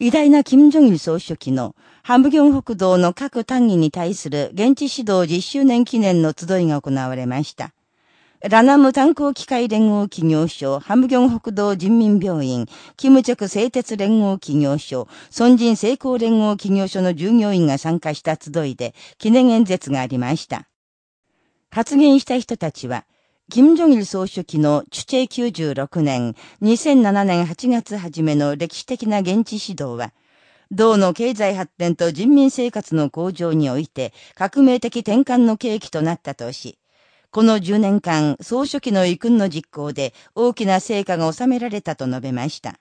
偉大な金正日総書記のハムギョン北道の各単位に対する現地指導10周年記念の集いが行われました。ラナム炭鉱機械連合企業所、ハムギョン北道人民病院、キムチョク製鉄連合企業所、孫人成功連合企業所の従業員が参加した集いで記念演説がありました。発言した人たちは、金正日総書記の主治96年、2007年8月初めの歴史的な現地指導は、道の経済発展と人民生活の向上において革命的転換の契機となったとし、この10年間、総書記の遺訓の実行で大きな成果が収められたと述べました。